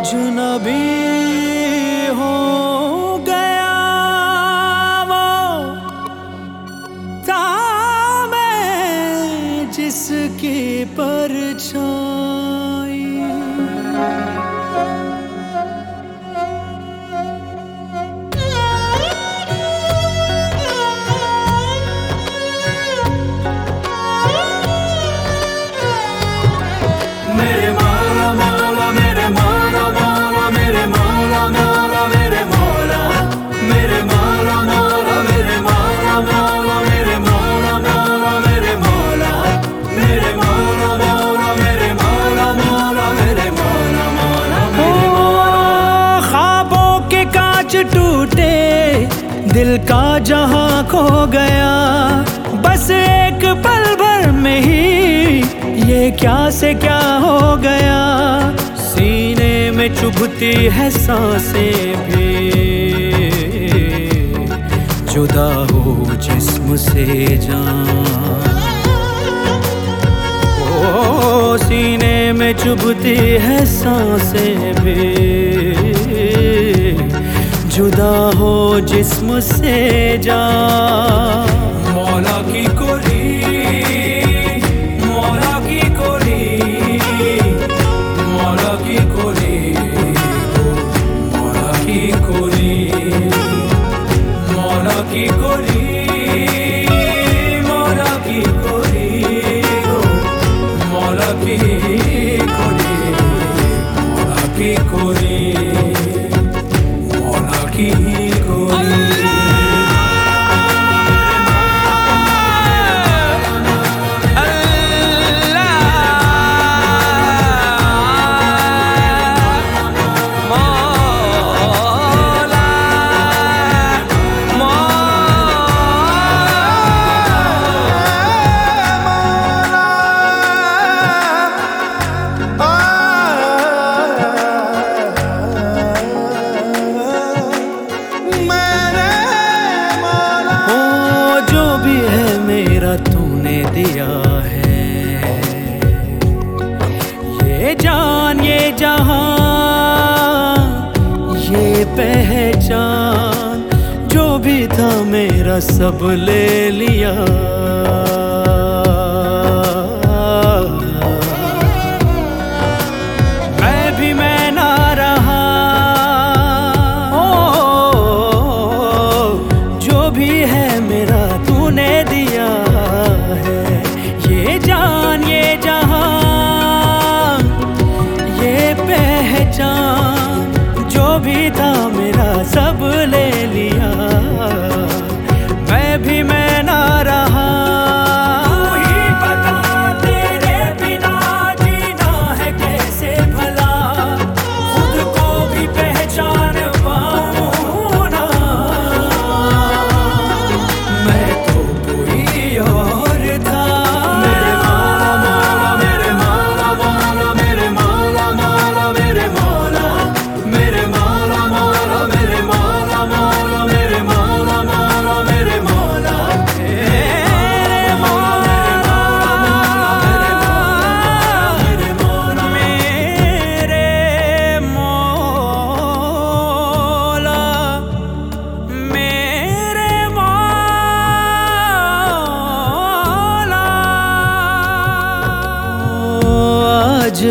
अजनबी हो गया वो। था मैं जिसकी परछाई। टूटे, दिल का जहाँ खो गया। बस एक पल भर में ही ये क्या से क्या हो गया। सीने में चुभती है साँसें भी। जुदा हो जिस्म से जान। सीने में चुभती है साँसें भी। जुदा हो जिस्म से जा। मौला की कोरी मौला की कोरी मौला की कोरी मौला की कोरी मौला की कोरी मौला की कोरी मौला की कोरी मौला की कोरी पहचान जो भी था मेरा सब ले लिया।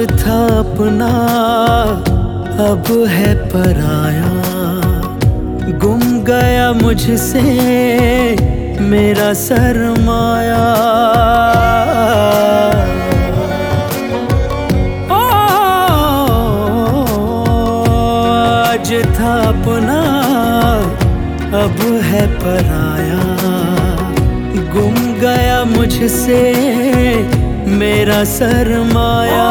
था अपना, अब है पराया। गुम गया मुझसे, मेरा सरमाया। आज था अपना, अब है पराया। गुम गया मुझसे मेरा सरमाया